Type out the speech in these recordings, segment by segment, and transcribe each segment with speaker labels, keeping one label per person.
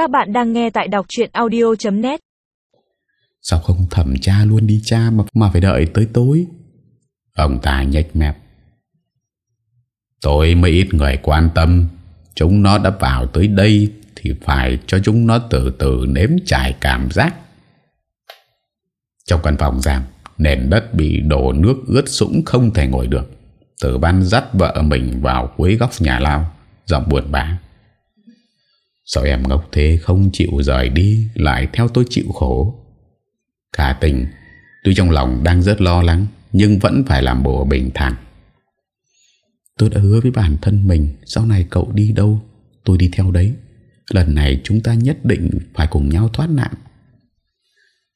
Speaker 1: Các bạn đang nghe tại đọc chuyện audio.net
Speaker 2: Sao không thẩm tra luôn đi cha mà, mà phải đợi tới tối? Ông ta nhếch mép. Tôi mới ít người quan tâm. Chúng nó đã vào tới đây Thì phải cho chúng nó từ từ nếm trải cảm giác. Trong căn phòng giam Nền đất bị đổ nước ướt sũng không thể ngồi được. Tử ban dắt vợ mình vào cuối góc nhà lao Giọng buồn bã. Sao em ngốc thế, không chịu rời đi, Lại theo tôi chịu khổ? Cả tình Tuy trong lòng đang rất lo lắng, Nhưng vẫn phải làm bộ bình thản. Tôi đã hứa với bản thân mình, Sau này cậu đi đâu, Tôi đi theo đấy. Lần này chúng ta nhất định phải cùng nhau thoát nạn.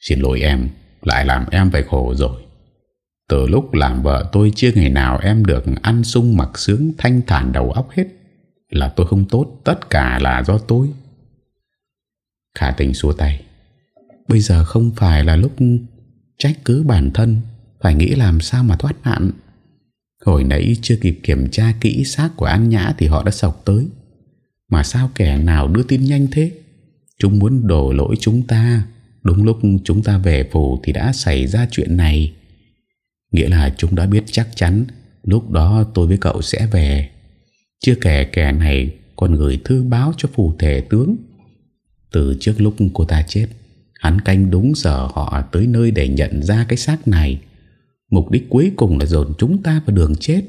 Speaker 2: Xin lỗi em, Lại làm em phải khổ rồi. Từ lúc làm vợ tôi, chưa ngày nào em được ăn sung mặc sướng thanh thản đầu óc hết. Là tôi không tốt, Tất cả là do tôi. Khả tình xua tay. Bây giờ không phải là lúc trách cứ bản thân, Phải nghĩ làm sao mà thoát nạn. Hồi nãy chưa kịp kiểm tra kỹ xác của An Nhã Thì họ đã sọc tới. Mà sao kẻ nào đưa tin nhanh thế? Chúng muốn đổ lỗi chúng ta. Đúng lúc chúng ta về phủ Thì đã xảy ra chuyện này. Nghĩa là chúng đã biết chắc chắn, Lúc đó tôi với cậu sẽ về. Chưa kể kẻ này Còn gửi thư báo cho phù thể tướng. Từ trước lúc cô ta chết, Hắn canh đúng giờ họ tới nơi để nhận ra cái xác này. Mục đích cuối cùng là dồn chúng ta vào đường chết.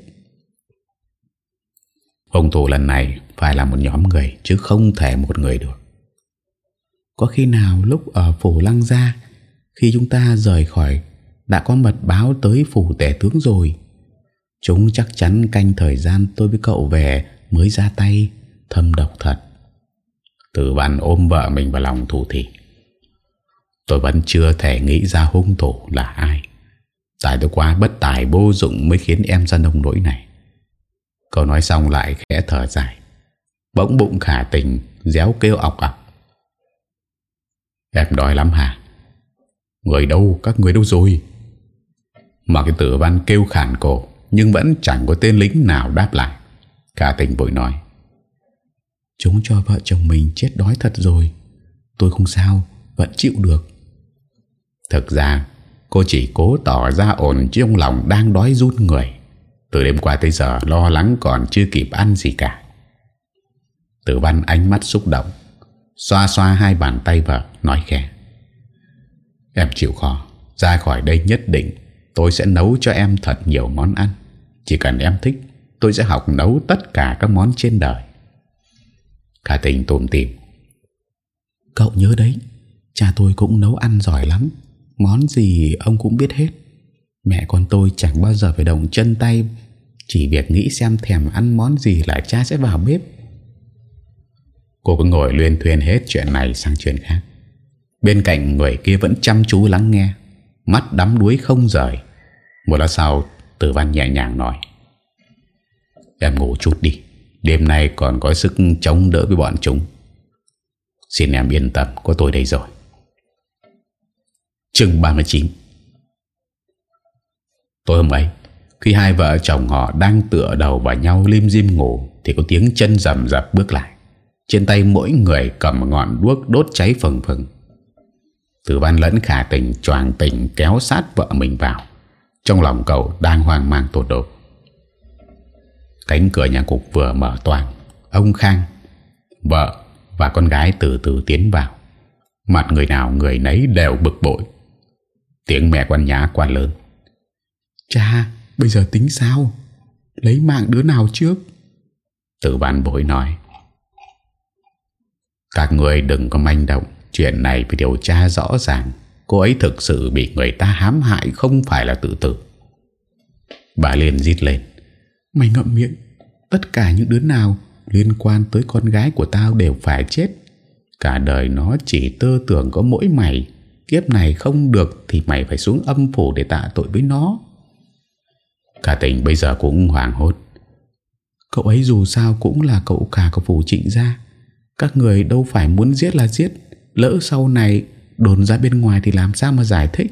Speaker 2: Hồng thủ lần này phải là một nhóm người, Chứ không thể một người được. Có khi nào lúc ở phủ lăng gia, Khi chúng ta rời khỏi, Đã có mật báo tới phủ tể tướng rồi Chúng chắc chắn canh thời gian tôi với cậu về Mới ra tay, Thâm độc thật. Tử văn ôm vợ mình vào lòng thủ thị Tôi vẫn chưa thể nghĩ ra hung thủ là ai. Tại tôi quá bất tài vô dụng Mới khiến em ra nông nỗi này. Cậu nói xong lại khẽ thở dài, Bỗng bụng khả tình Déo kêu ọc ọc. Em đói lắm hả? Người đâu? Các người đâu rồi? Mà cái tử văn kêu khản cổ. Nhưng vẫn chẳng có tên lính nào đáp lại. Cả tình vội nói, Chúng cho vợ chồng mình chết đói thật rồi. Tôi không sao, Vẫn chịu được. Thực ra, cô chỉ cố tỏ ra ổn trong lòng đang đói rút người. Từ đêm qua tới giờ, lo lắng còn chưa kịp ăn gì cả. Tử văn ánh mắt xúc động, Xoa xoa hai bàn tay vợ, Nói khẽ, Em chịu khó, Ra khỏi đây nhất định Tôi sẽ nấu cho em thật nhiều món ăn. Chỉ cần em thích Tôi sẽ học nấu tất cả các món trên đời. Khả tình tùm tìm Cậu nhớ đấy Cha tôi cũng nấu ăn giỏi lắm. Món gì ông cũng biết hết. Mẹ con tôi chẳng bao giờ phải động chân tay Chỉ việc nghĩ xem thèm ăn món gì là cha sẽ vào bếp. Cô cứ ngồi luyên thuyền hết chuyện này sang chuyện khác. Bên cạnh người kia vẫn chăm chú lắng nghe Mắt đắm đuối không rời. Một lát sau, Tử văn nhẹ nhàng nói. Em ngủ chút đi. Đêm nay còn có sức chống đỡ với bọn chúng. Xin em yên tâm, Có tôi đây rồi. Chương 39 Tối hôm ấy, Khi hai vợ chồng họ đang tựa đầu vào nhau lim dim ngủ, Thì có tiếng chân rầm rập bước lại. Trên tay mỗi người cầm ngọn đuốc đốt cháy phừng phừng. Từ văn lẫn khả tình choàng tình kéo sát vợ mình vào. Trong lòng cậu đang hoang mang tột độ. Cánh cửa nhà cục vừa mở toàn Ông Khang Vợ và con gái từ từ tiến vào. Mặt người nào người nấy đều bực bội. Tiếng mẹ quan nhã quan lớn. Cha bây giờ tính sao? Lấy mạng đứa nào trước? Tử văn bối nói. Các người đừng có manh động Chuyện này phải điều tra rõ ràng. Cô ấy thực sự bị người ta hãm hại Không phải là tự tử. Bà liền giít lên. Mày ngậm miệng. Tất cả những đứa nào liên quan tới con gái của tao đều phải chết. Cả đời nó chỉ tơ tưởng có mỗi mày. Kiếp này không được Thì mày phải xuống âm phủ để tạ tội với nó. Cả tỉnh bây giờ cũng hoảng hốt. Cậu ấy dù sao cũng là cậu cả của phủ trịnh gia. Các người đâu phải muốn giết là giết. Lỡ sau này đồn ra bên ngoài thì làm sao mà giải thích?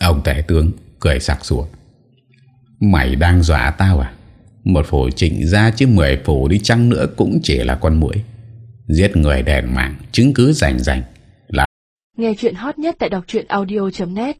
Speaker 2: Ông tể tướng cười sặc sủa Mày đang dọa tao à? Một phủ trịnh gia chứ mười phủ đi chăng nữa cũng chỉ là con mũi Giết người đèn mạng Chứng cứ rành rành.
Speaker 1: Nghe chuyện hot nhất tại đọc audio.net